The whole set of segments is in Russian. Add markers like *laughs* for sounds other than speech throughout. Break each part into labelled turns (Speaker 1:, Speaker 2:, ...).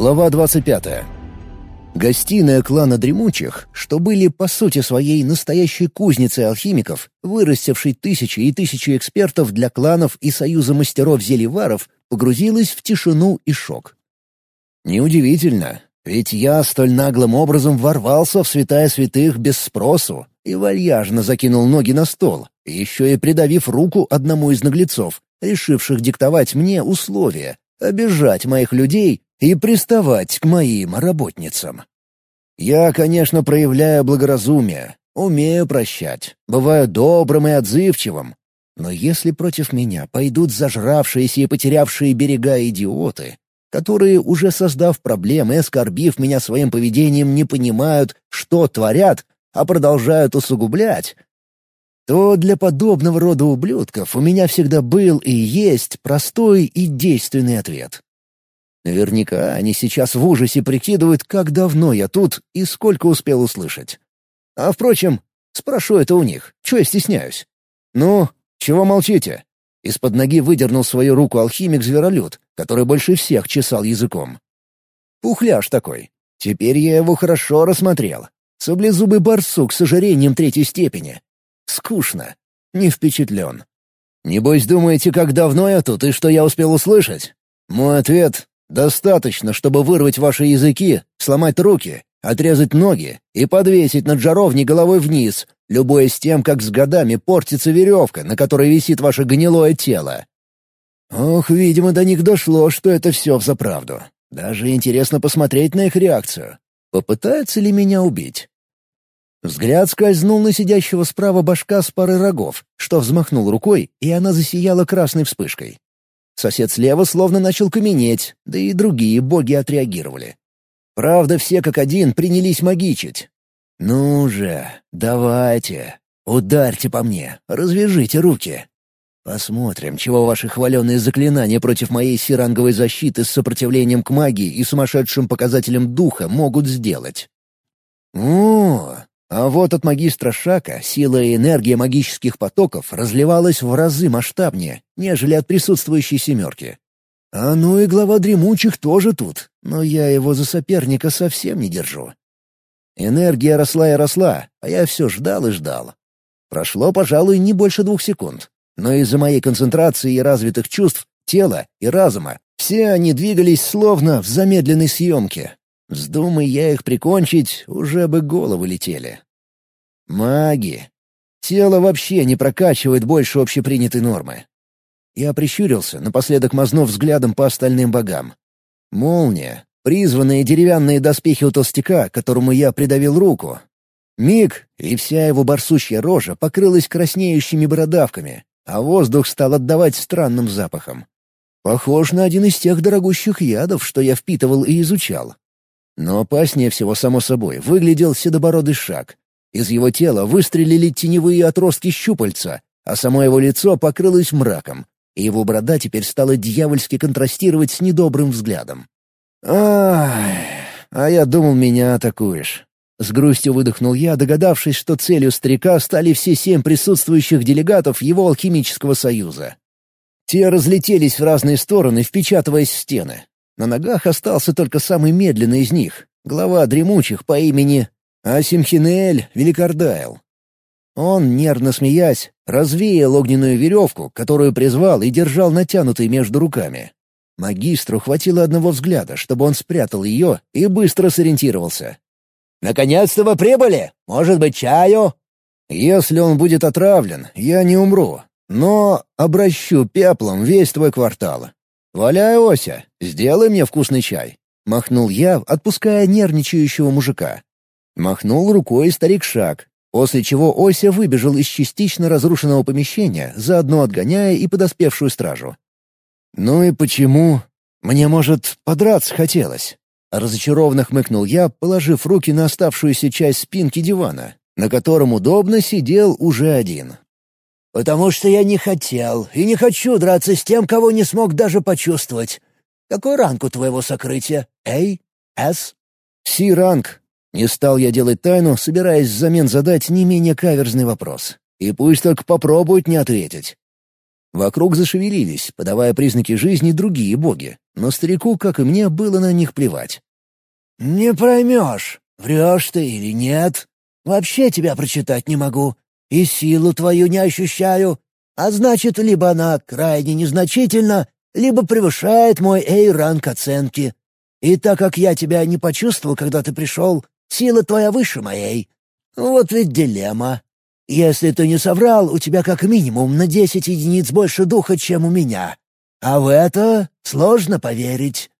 Speaker 1: Глава 25. Гостиная клана Дремучих, что были по сути своей настоящей кузницей алхимиков, вырастившей тысячи и тысячи экспертов для кланов и союза мастеров-зельеваров, погрузилась в тишину и шок. Неудивительно, ведь я столь наглым образом ворвался в святая святых без спросу и вальяжно закинул ноги на стол, еще и придавив руку одному из наглецов, решивших диктовать мне условия, обижать моих людей и приставать к моим работницам. Я, конечно, проявляю благоразумие, умею прощать, бываю добрым и отзывчивым, но если против меня пойдут зажравшиеся и потерявшие берега идиоты, которые, уже создав проблемы оскорбив меня своим поведением, не понимают, что творят, а продолжают усугублять, то для подобного рода ублюдков у меня всегда был и есть простой и действенный ответ. Наверняка они сейчас в ужасе прикидывают, как давно я тут и сколько успел услышать. А, впрочем, спрошу это у них, чего я стесняюсь. «Ну, чего молчите?» Из-под ноги выдернул свою руку алхимик-зверолюд, который больше всех чесал языком. Пухляж такой. Теперь я его хорошо рассмотрел. Саблезубый барсук с ожирением третьей степени. Скучно. Не впечатлен. Небось, думаете, как давно я тут и что я успел услышать? Мой ответ Достаточно, чтобы вырвать ваши языки, сломать руки, отрезать ноги и подвесить над жаровней головой вниз, любуясь тем, как с годами портится веревка, на которой висит ваше гнилое тело. Ох, видимо, до них дошло, что это все взаправду. Даже интересно посмотреть на их реакцию. Попытаются ли меня убить? Взгляд скользнул на сидящего справа башка с парой рогов, что взмахнул рукой, и она засияла красной вспышкой. Сосед слева словно начал каменеть, да и другие боги отреагировали. Правда, все как один принялись магичить. «Ну же, давайте, ударьте по мне, развяжите руки. Посмотрим, чего ваши хваленные заклинания против моей сиранговой защиты с сопротивлением к магии и сумасшедшим показателем духа могут сделать». «О, а вот от магистра Шака сила и энергия магических потоков разливалась в разы масштабнее, нежели от присутствующей семерки. А ну и глава дремучих тоже тут, но я его за соперника совсем не держу. Энергия росла и росла, а я все ждал и ждал. Прошло, пожалуй, не больше двух секунд. Но из-за моей концентрации и развитых чувств, тела и разума, все они двигались словно в замедленной съемке, Вздумай я их прикончить, уже бы головы летели. Маги. Тело вообще не прокачивает больше общепринятой нормы. Я прищурился, напоследок мазнув взглядом по остальным богам. Молния, призванные деревянные доспехи у толстяка, которому я придавил руку. Миг, и вся его барсучья рожа покрылась краснеющими бородавками, а воздух стал отдавать странным запахом. Похож на один из тех дорогущих ядов, что я впитывал и изучал. Но опаснее всего, само собой, выглядел седобородый шаг. Из его тела выстрелили теневые отростки щупальца, а само его лицо покрылось мраком, и его борода теперь стала дьявольски контрастировать с недобрым взглядом. «Ах, а я думал, меня атакуешь». С грустью выдохнул я, догадавшись, что целью старика стали все семь присутствующих делегатов его алхимического союза. Те разлетелись в разные стороны, впечатываясь в стены. На ногах остался только самый медленный из них, глава дремучих по имени Асимхинель Великардайл. Он, нервно смеясь, развеял огненную веревку, которую призвал и держал натянутой между руками. Магистру хватило одного взгляда, чтобы он спрятал ее и быстро сориентировался. «Наконец-то вы прибыли! Может быть, чаю?» «Если он будет отравлен, я не умру, но обращу пеплом весь твой квартал. «Валяй, Ося, сделай мне вкусный чай!» — махнул я, отпуская нервничающего мужика. Махнул рукой старик Шаг, после чего Ося выбежал из частично разрушенного помещения, заодно отгоняя и подоспевшую стражу. «Ну и почему? Мне, может, подраться хотелось?» Разочарованно хмыкнул я, положив руки на оставшуюся часть спинки дивана, на котором удобно сидел уже один. «Потому что я не хотел и не хочу драться с тем, кого не смог даже почувствовать. Какой ранг у твоего сокрытия? A? S?» «Си-ранг». Не стал я делать тайну, собираясь взамен задать не менее каверзный вопрос. И пусть только попробуют не ответить. Вокруг зашевелились, подавая признаки жизни другие боги. но старику, как и мне, было на них плевать.
Speaker 2: «Не проймешь, врешь ты или нет. Вообще тебя прочитать не могу, и силу твою не ощущаю. А значит, либо она крайне незначительна, либо превышает мой A-ранг оценки. И так как я тебя не почувствовал, когда ты пришел, сила твоя выше моей. Вот ведь дилемма. Если ты не соврал, у тебя как минимум на десять единиц больше духа, чем у меня. А в это сложно поверить».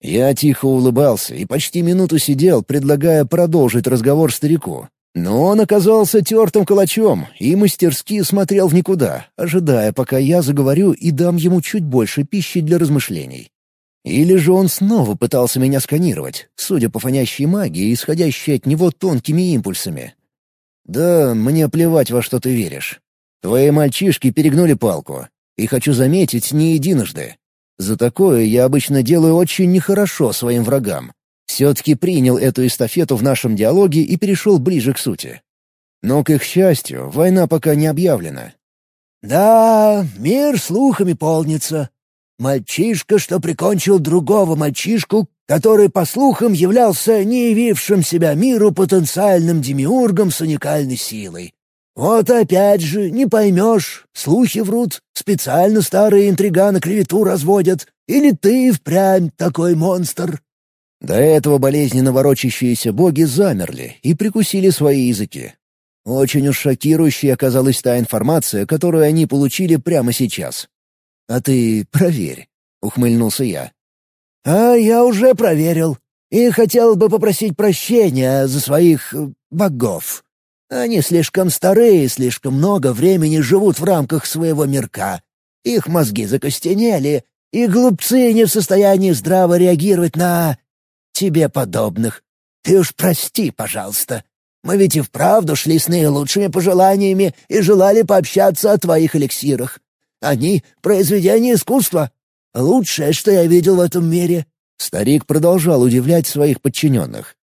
Speaker 1: Я тихо улыбался и почти минуту сидел, предлагая продолжить разговор старику. Но он оказался тертым калачом и мастерски смотрел в никуда, ожидая, пока я заговорю и дам ему чуть больше пищи для размышлений. Или же он снова пытался меня сканировать, судя по фонящей магии, исходящей от него тонкими импульсами. «Да, мне плевать, во что ты веришь. Твои мальчишки перегнули палку. И хочу заметить, не единожды. За такое я обычно делаю очень нехорошо своим врагам, все-таки принял эту эстафету в нашем диалоге и перешел ближе к сути. Но, к их счастью, война пока не объявлена.
Speaker 2: «Да, мир слухами полнится. Мальчишка, что прикончил другого мальчишку, который, по слухам, являлся не явившим себя миру потенциальным демиургом с уникальной силой. Вот опять же, не поймешь, слухи врут, специально старые интриганы клевету разводят, или ты впрямь такой монстр».
Speaker 1: До этого болезненно ворочащиеся боги замерли и прикусили свои языки. Очень уж шокирующей оказалась та информация, которую они получили прямо сейчас. «А ты проверь», — ухмыльнулся я.
Speaker 2: «А я уже проверил. И хотел бы попросить прощения за своих... Э, богов. Они слишком старые, слишком много времени живут в рамках своего мирка. Их мозги закостенели, и глупцы не в состоянии здраво реагировать на тебе подобных. Ты уж прости, пожалуйста. Мы ведь и вправду шли с наилучшими пожеланиями и желали пообщаться о твоих эликсирах. Они — произведение искусства. Лучшее, что я видел в этом мире».
Speaker 1: Старик продолжал удивлять своих подчиненных.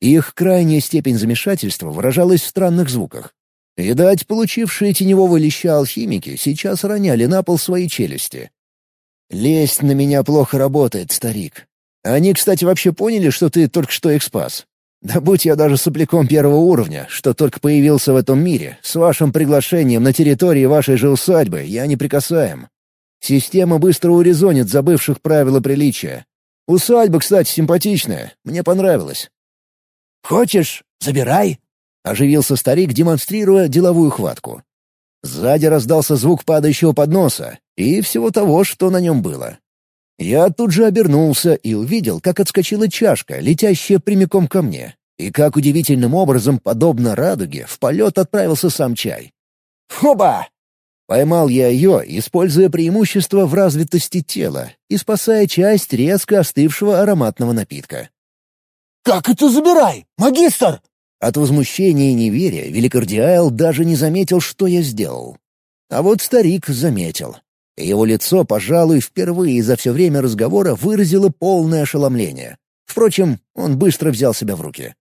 Speaker 1: Их крайняя степень замешательства выражалась в странных звуках. Видать, получившие теневого леща алхимики сейчас роняли на пол свои челюсти. «Лесть на меня плохо работает, старик. Они, кстати, вообще поняли, что ты только что их спас. Да будь я даже сопляком первого уровня, что только появился в этом мире, с вашим приглашением на территории вашей же усадьбы я не прикасаем. Система быстро урезонит забывших правила приличия. Усадьба, кстати, симпатичная, мне понравилась.
Speaker 2: «Хочешь, забирай», — оживился старик, демонстрируя деловую хватку.
Speaker 1: Сзади раздался звук падающего подноса и всего того, что на нем было. Я тут же обернулся и увидел, как отскочила чашка, летящая прямиком ко мне, и как удивительным образом, подобно радуге, в полет отправился сам чай.
Speaker 2: «Хоба!»
Speaker 1: Поймал я ее, используя преимущество в развитости тела и спасая часть резко остывшего ароматного напитка.
Speaker 2: «Как это забирай, магистр?»
Speaker 1: От возмущения и неверия Великордиайл даже не заметил, что я сделал. А вот старик заметил. Его лицо, пожалуй, впервые за все время разговора выразило полное ошеломление. Впрочем, он быстро взял себя в руки.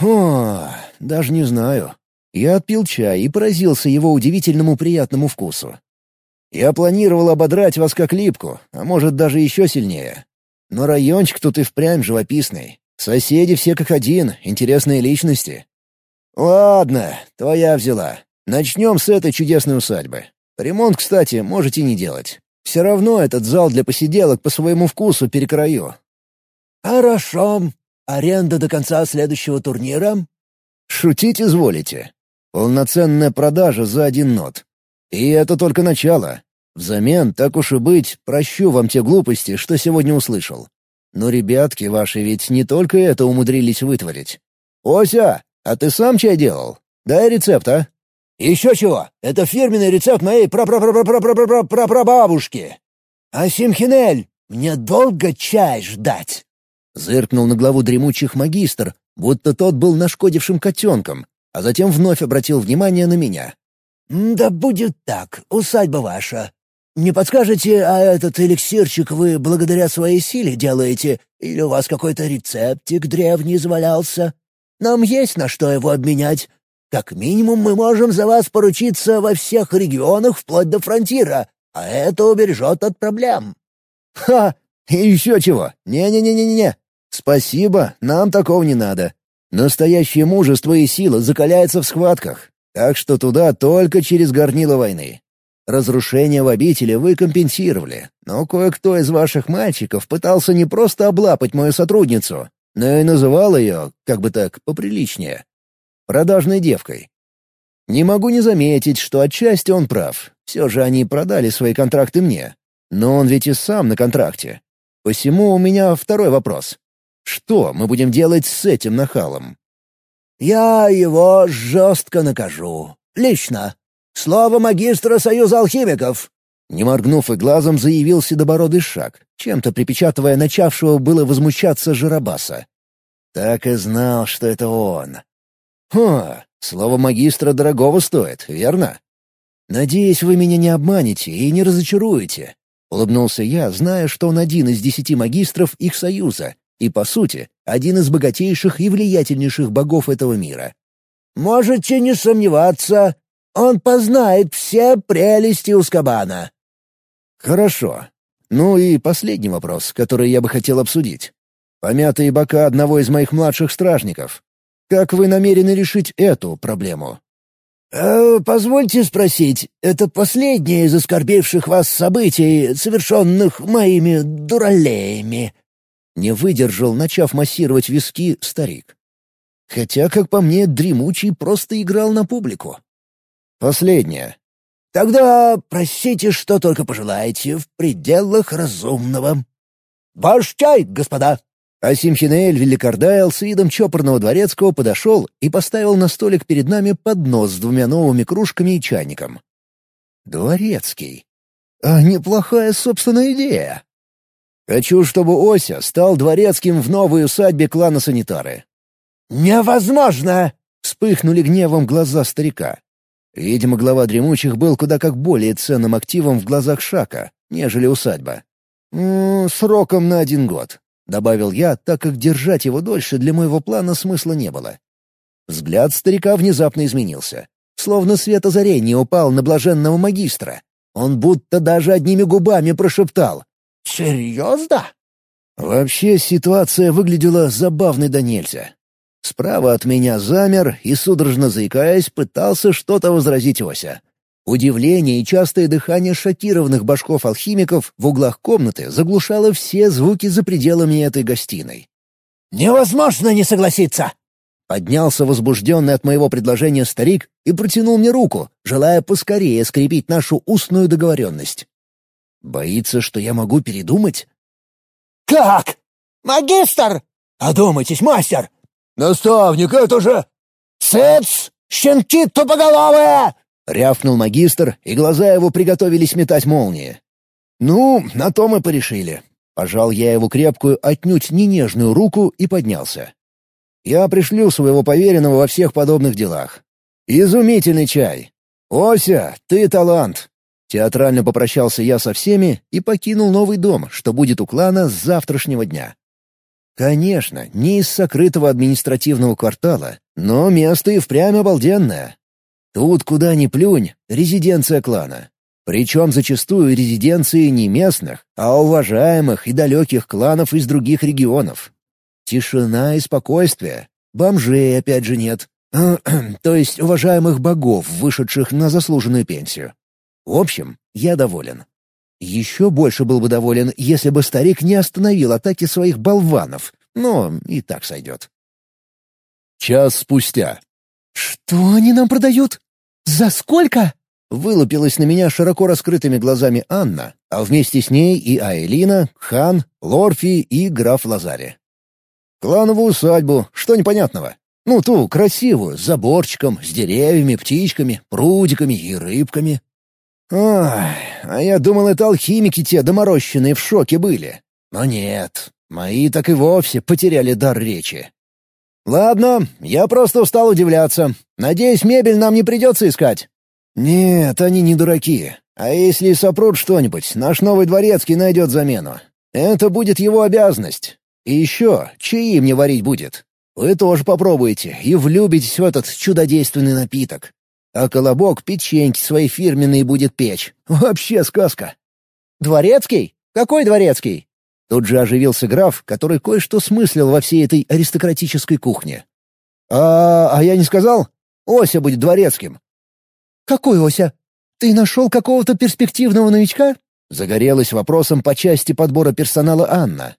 Speaker 1: «О, даже не знаю». Я отпил чай и поразился его удивительному приятному вкусу. Я планировал ободрать вас как липку, а может даже еще сильнее. Но райончик тут и впрямь живописный. Соседи все как один, интересные личности. Ладно, твоя взяла. Начнем с этой чудесной усадьбы. Ремонт, кстати, можете не делать. Все равно этот зал для посиделок по своему вкусу перекрою».
Speaker 2: «Хорошо. Аренда до конца следующего турнира?»
Speaker 1: «Шутить изволите. Полноценная продажа за один нот. И это только начало. Взамен, так уж и быть, прощу вам те глупости, что сегодня услышал. Но ребятки ваши ведь не только это умудрились вытворить. Ося, а ты сам чай делал? Дай рецепт, а?»
Speaker 2: «Еще чего! Это фирменный рецепт моей прапрапрапрапрапрапрабабушки! А Симхинель, мне долго чай ждать!»
Speaker 1: Зыркнул на главу дремучих магистр, будто тот был нашкодившим котенком, а затем вновь обратил внимание на меня.
Speaker 2: «Да будет так, усадьба ваша. Не подскажете, а этот эликсирчик вы благодаря своей силе делаете, или у вас какой-то рецептик древний завалялся? Нам есть на что его обменять, как минимум мы можем за вас поручиться во всех регионах вплоть до фронтира, а это убережет от проблем».
Speaker 1: «Ха! И еще чего? Не-не-не-не-не. Спасибо, нам такого не надо. Настоящее мужество и сила закаляется в схватках, так что туда только через горнило войны. Разрушение в обители вы компенсировали, но кое-кто из ваших мальчиков пытался не просто облапать мою сотрудницу, но и называл ее, как бы так, поприличнее, продажной девкой. Не могу не заметить, что отчасти он прав. Все же они продали свои контракты мне. Но он ведь и сам на контракте. Посему у меня второй вопрос. Что мы будем делать с этим нахалом?
Speaker 2: «Я его жестко накажу. Лично. Слово магистра Союза алхимиков!»
Speaker 1: Не моргнув и глазом, заявил седобородый шаг, чем-то припечатывая начавшего было возмущаться Жарабаса. Так и знал, что это он. «Хм, слово магистра дорогого стоит, верно?» «Надеюсь, вы меня не обманете и не разочаруете», — улыбнулся я, зная, что он один из десяти магистров их союза и, по сути, один из богатейших и влиятельнейших богов этого мира.
Speaker 2: «Можете не сомневаться, он познает все прелести Ускабана».
Speaker 1: «Хорошо. Ну и последний вопрос, который я бы хотел обсудить. Помятые бока одного из моих младших стражников. Как вы намерены решить эту проблему?»
Speaker 2: «Э, «Позвольте спросить, это последнее из оскорбивших вас событий, совершенных моими дуралеями?»
Speaker 1: Не выдержал, начав массировать виски, старик. Хотя, как по мне, дремучий просто играл на публику. Последнее.
Speaker 2: «Тогда просите, что только пожелаете, в пределах разумного». «Ваш чай, господа!»
Speaker 1: Асим Хинеэль Великардайл с видом чопорного дворецкого подошел и поставил на столик перед нами поднос с двумя новыми кружками и чайником. Дворецкий. А неплохая собственная идея. Хочу, чтобы Ося стал дворецким в новой усадьбе клана Санитары».
Speaker 2: «Невозможно!»
Speaker 1: — вспыхнули гневом глаза старика. Видимо, глава дремучих был куда как более ценным активом в глазах Шака, нежели усадьба. «М -м, «Сроком на один год», — добавил я, так как держать его дольше для моего плана смысла не было. Взгляд старика внезапно изменился. Словно свет озарения упал на блаженного магистра. Он будто даже одними губами прошептал
Speaker 2: «Серьезно?»
Speaker 1: Вообще ситуация выглядела забавной до нельзя. Справа от меня замер и, судорожно заикаясь, пытался что-то возразить Ося. Удивление и частое дыхание шокированных башков-алхимиков в углах комнаты заглушало все звуки за пределами этой гостиной.
Speaker 2: «Невозможно не согласиться!»
Speaker 1: Поднялся возбужденный от моего предложения старик и протянул мне руку, желая поскорее скрепить нашу устную договоренность. Боится, что я могу передумать?
Speaker 2: «Как? Магистр! Одумайтесь, мастер! Наставник, это же...» «Сыц! Щенки тупоголовые!»
Speaker 1: — рявкнул магистр, и глаза его приготовились метать молнии. «Ну, на то мы порешили». Пожал я его крепкую, отнюдь не нежную руку и поднялся. «Я пришлю своего поверенного во всех подобных делах. Изумительный чай! Ося, ты талант! Театрально попрощался я со всеми и покинул новый дом, что будет у клана с завтрашнего дня. Конечно, не из сокрытого административного квартала, но место и впрямь обалденное. Тут, куда ни плюнь, резиденция клана. Причем зачастую резиденции не местных, а уважаемых и далеких кланов из других регионов. Тишина и спокойствие. Бомжей опять же нет. *clears throat* То есть уважаемых богов, вышедших на заслуженную пенсию. В общем, я доволен. Еще больше был бы доволен, если бы старик не остановил атаки своих болванов, но и так сойдет. Час спустя.
Speaker 2: «Что они нам продают? За сколько?»
Speaker 1: Вылупилась на меня широко раскрытыми глазами Анна, а вместе с ней и Айлина, Хан, Лорфи и граф Лазари. «Клановую усадьбу, что непонятного? Ну, ту, красивую, с заборчиком, с деревьями, птичками, прудиками и рыбками. Ой, а я думал, это алхимики те доморощенные в шоке были. Но нет, мои так и вовсе потеряли дар речи. Ладно, я просто устал удивляться. Надеюсь, мебель нам не придется искать. Нет, они не дураки. А если и сопрут что-нибудь, наш новый дворецкий найдет замену. Это будет его обязанность. И еще, чаи мне варить будет. Вы тоже попробуйте и влюбитесь в этот чудодейственный напиток. А Колобок печеньки свои фирменные будет печь. Вообще сказка.
Speaker 2: «Дворецкий? Какой дворецкий?»
Speaker 1: Тут же оживился граф, который кое-что смыслил во всей этой аристократической кухне. «А, а я не сказал? Ося будет дворецким».
Speaker 2: «Какой Ося? Ты нашел какого-то перспективного новичка?»
Speaker 1: Загорелась вопросом по части подбора персонала Анна.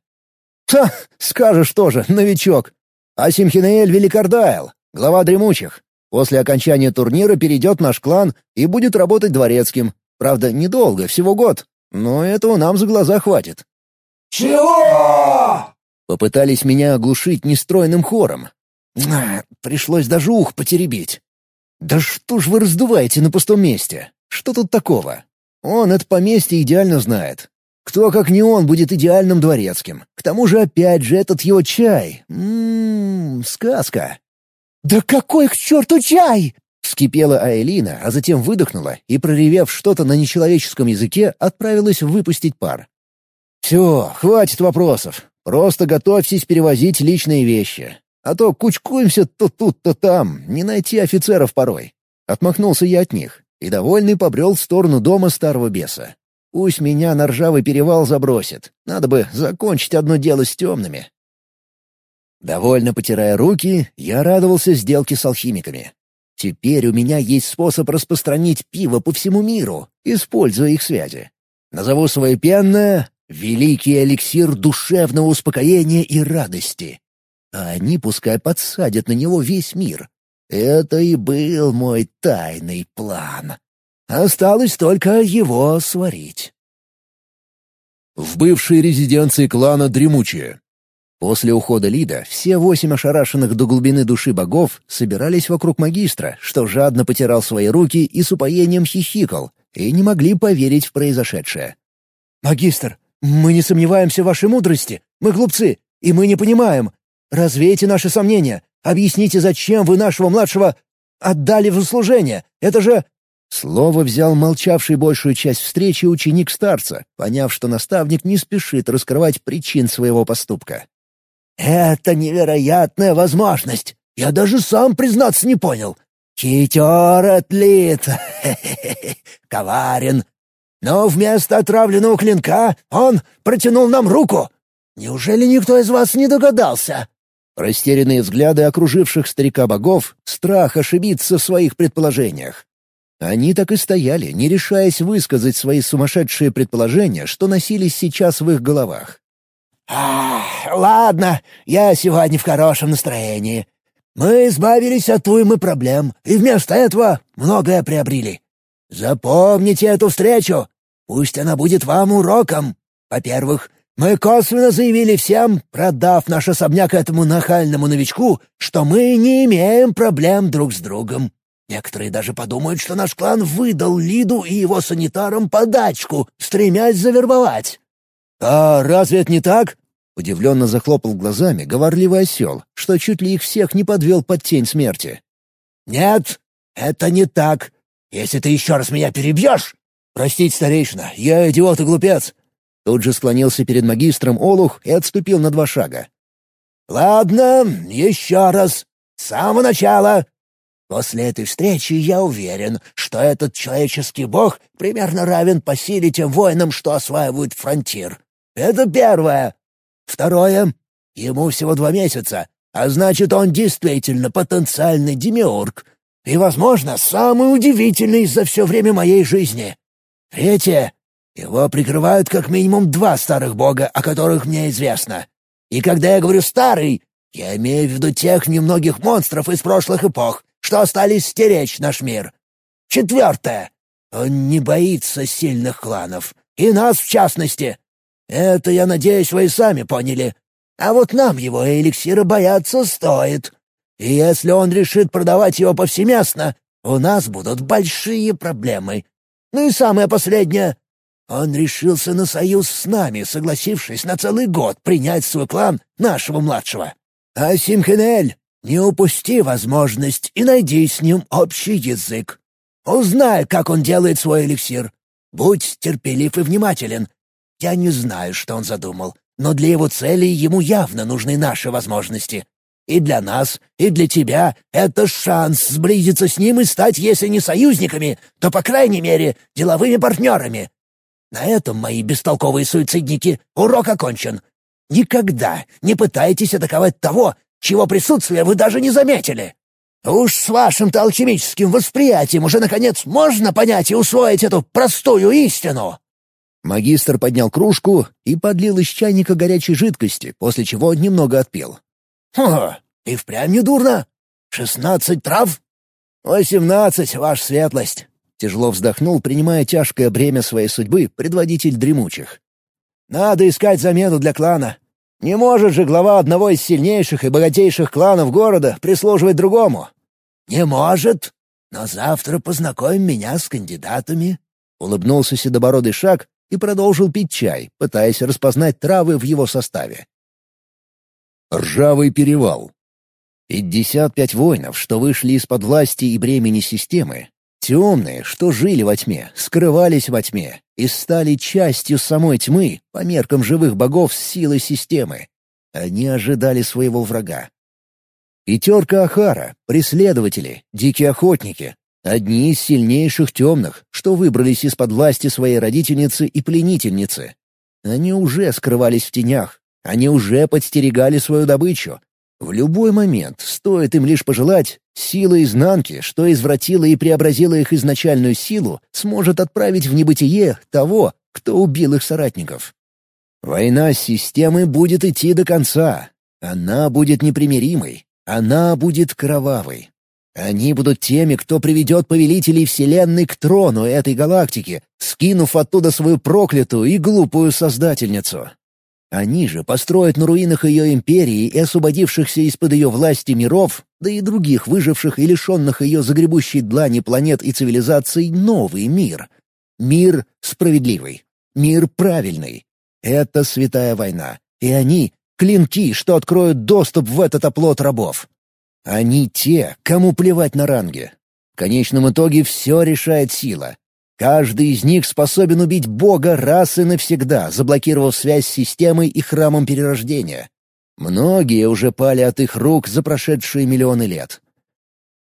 Speaker 1: «Ха, скажешь тоже, новичок. Асимхинеэль Великардайл, глава дремучих. После окончания турнира перейдет наш клан и будет работать дворецким. Правда, недолго, всего год, но этого нам за глаза хватит.
Speaker 2: «Чего?»
Speaker 1: Попытались меня оглушить нестройным хором. Пришлось даже ух потеребить. «Да что ж вы раздуваете на пустом месте? Что тут такого? Он это поместье идеально знает. Кто, как не он, будет идеальным дворецким? К тому же опять же этот его чай. Ммм, сказка».
Speaker 2: «Да какой к черту чай?»
Speaker 1: Вскипела Аэлина, а затем выдохнула и, проревев что-то на нечеловеческом языке, отправилась выпустить пар. «Все, хватит вопросов. Просто готовьтесь перевозить личные вещи. А то кучкуемся то тут, то там, не найти офицеров порой». Отмахнулся я от них и, довольный, побрел в сторону дома старого беса. Пусть меня на ржавый перевал забросит. Надо бы закончить одно дело с темными. Довольно потирая руки, я радовался сделке с алхимиками. Теперь у меня есть способ распространить пиво по всему миру, используя их связи. Назову свое пенное Великий эликсир душевного успокоения и радости. А они пускай подсадят на него весь мир. Это и был мой тайный план. Осталось только его сварить. В бывшей резиденции клана Дремучие. После ухода Лида все восемь ошарашенных до глубины души богов собирались вокруг магистра, что жадно потирал свои руки и с упоением хихикал, и не могли поверить в произошедшее.
Speaker 2: «Магистр, «Мы не сомневаемся в вашей мудрости. Мы глупцы, и мы не понимаем. Развейте наши сомнения. Объясните, зачем вы нашего младшего отдали в служение. Это же...»
Speaker 1: Слово взял молчавший большую часть встречи ученик старца, поняв, что наставник не спешит раскрывать причин своего поступка.
Speaker 2: «Это невероятная возможность. Я даже сам, признаться, не понял. Хитер отлит, *laughs* коварен, но вместо отравленного клинка он протянул нам руку. Неужели никто из вас не догадался?»
Speaker 1: Растерянные взгляды окруживших старика-богов, страх ошибиться в своих предположениях. Они так и стояли, не решаясь высказать свои сумасшедшие предположения, что носились сейчас в их головах.
Speaker 2: «Ах, ладно, я сегодня в хорошем настроении. Мы избавились от уймы проблем, и вместо этого многое приобрели. Запомните эту встречу Пусть она будет вам уроком. Во-первых, мы косвенно заявили всем, продав наш особняк этому нахальному новичку, что мы не имеем проблем друг с другом. Некоторые даже подумают, что наш клан выдал Лиду и его санитарам подачку, стремясь завербовать».
Speaker 1: «А разве это не так?» — удивленно захлопал глазами говорливый осел, что чуть ли их всех не подвел под тень смерти.
Speaker 2: «Нет, это не так. Если ты еще раз меня перебьешь,
Speaker 1: «Простите, старейшина, я идиот и глупец!» Тут же склонился перед магистром Олух и отступил на два шага.
Speaker 2: «Ладно, еще раз. С самого начала. После этой встречи я уверен, что этот человеческий бог примерно равен по силе тем воинам, что осваивают фронтир. Это первое. Второе. Ему всего два месяца, а значит, он действительно потенциальный демиург. И, возможно, самый удивительный за все время моей жизни. Третье. Его прикрывают как минимум два старых бога, о которых мне известно. И когда я говорю «старый», я имею в виду тех немногих монстров из прошлых эпох, что остались стеречь наш мир. Четвертое. Он не боится сильных кланов. И нас, в частности. Это, я надеюсь, вы и сами поняли. А вот нам его эликсира бояться стоит. И если он решит продавать его повсеместно, у нас будут большие проблемы. Ну и самое последнее. Он решился на союз с нами, согласившись на целый год принять свой клан нашего младшего. А Симхенель, не упусти возможность и найди с ним общий язык. Узнай, как он делает свой эликсир. Будь терпелив и внимателен. Я не знаю, что он задумал, но для его целей ему явно нужны наши возможности. И для нас, и для тебя это шанс сблизиться с ним и стать, если не союзниками, то, по крайней мере, деловыми партнерами. На этом, мои бестолковые суицидники, урок окончен. Никогда не пытайтесь атаковать того, чего присутствие вы даже не заметили. Уж с вашим-то алхимическим восприятием уже, наконец, можно понять и усвоить эту простую истину!»
Speaker 1: Магистр поднял кружку и подлил из чайника горячей жидкости, после чего немного отпил.
Speaker 2: «Хм, и впрямь не дурно. Шестнадцать трав?»
Speaker 1: «Восемнадцать, ваша светлость!» Тяжело вздохнул, принимая тяжкое бремя своей судьбы, предводитель дремучих. «Надо искать замену для клана. Не может же глава одного из сильнейших и богатейших кланов города прислуживать другому.
Speaker 2: «Не может, но завтра познакомим меня с кандидатами», —
Speaker 1: улыбнулся седобородый шаг и продолжил пить чай, пытаясь распознать травы в его составе. Ржавый перевал. Пятьдесят пять воинов, что вышли из-под власти и бремени системы, темные, что жили во тьме, скрывались во тьме и стали частью самой тьмы по меркам живых богов с силой системы. Они ожидали своего врага. Пятерка Ахара, преследователи, дикие охотники. Одни из сильнейших темных, что выбрались из-под власти своей родительницы и пленительницы. Они уже скрывались в тенях. Они уже подстерегали свою добычу. В любой момент, стоит им лишь пожелать, сила изнанки, что извратила и преобразила их изначальную силу, сможет отправить в небытие того, кто убил их соратников. Война с системой будет идти до конца. Она будет непримиримой, она будет кровавой. Они будут теми, кто приведет повелителей Вселенной к трону этой галактики, скинув оттуда свою проклятую и глупую создательницу. Они же построят на руинах ее империи и освободившихся из-под ее власти миров, да и других выживших и лишенных ее загребущей длани планет и цивилизаций новый мир. Мир справедливый. Мир правильный. Это святая война. И они Клинки, что откроют доступ в этот оплот рабов. Они те, кому плевать на ранги. В конечном итоге все решает сила. Каждый из них способен убить Бога раз и навсегда, заблокировав связь с системой и храмом перерождения. Многие уже пали от их рук за прошедшие миллионы лет.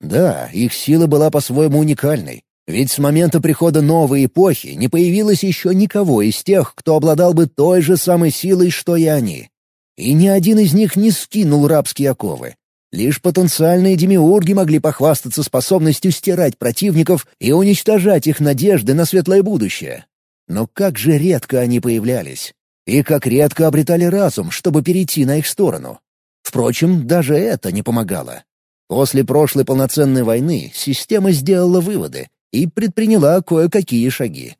Speaker 1: Да, их сила была по-своему уникальной, ведь с момента прихода новой эпохи не появилось еще никого из тех, кто обладал бы той же самой силой, что и они. И ни один из них не скинул рабские оковы. Лишь потенциальные демиурги могли похвастаться способностью стирать противников и уничтожать их надежды на светлое будущее. Но как же редко они появлялись. И как редко обретали разум, чтобы перейти на их сторону. Впрочем, даже это не помогало. После прошлой полноценной войны система сделала выводы и предприняла кое-какие шаги.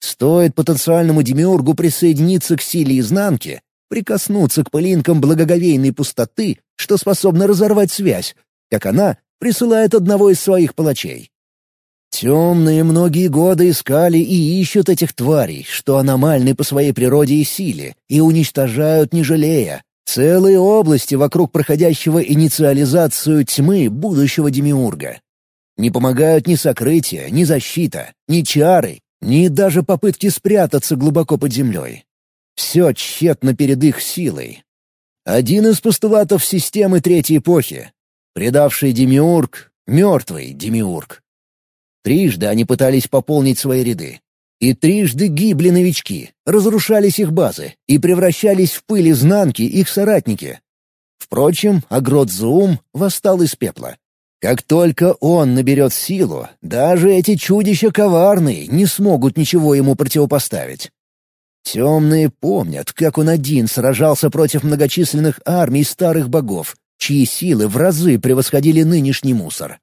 Speaker 1: Стоит потенциальному демиургу присоединиться к силе изнанки, прикоснуться к пылинкам благоговейной пустоты, что способна разорвать связь, как она присылает одного из своих палачей. Темные многие годы искали и ищут этих тварей, что аномальны по своей природе и силе, и уничтожают, не жалея, целые области вокруг проходящего инициализацию тьмы будущего Демиурга. Не помогают ни сокрытие, ни защита, ни чары, ни даже попытки спрятаться глубоко под землей. Все тщетно перед их силой. Один из постулатов системы Третьей Эпохи. Предавший Демиург — мертвый Демиург. Трижды они пытались пополнить свои ряды. И трижды гибли новички, разрушались их базы и превращались в пыль изнанки их соратники. Впрочем, Агрот-Зум восстал из пепла. Как только он наберет силу, даже эти чудища коварные не смогут ничего ему противопоставить. Темные помнят, как он один сражался против многочисленных армий старых богов, чьи силы в разы превосходили нынешний мусор.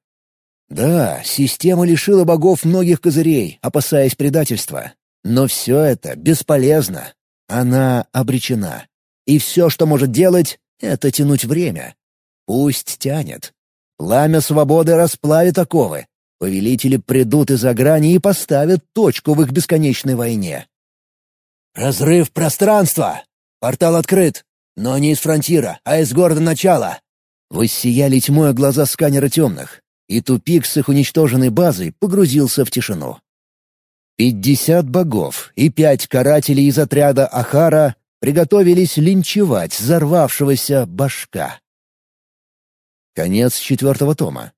Speaker 1: Да, система лишила богов многих козырей, опасаясь предательства. Но все это бесполезно. Она обречена. И все, что может делать, — это тянуть время. Пусть тянет. Пламя свободы расплавит оковы. Повелители придут из-за грани и поставят точку в их бесконечной войне. «Разрыв пространства! Портал открыт, но не из фронтира, а из города начала!» Воссияли тьмой глаза сканера темных, и тупик с их уничтоженной базой погрузился в тишину. Пятьдесят богов и пять карателей из отряда Ахара приготовились линчевать взорвавшегося башка. Конец четвертого тома.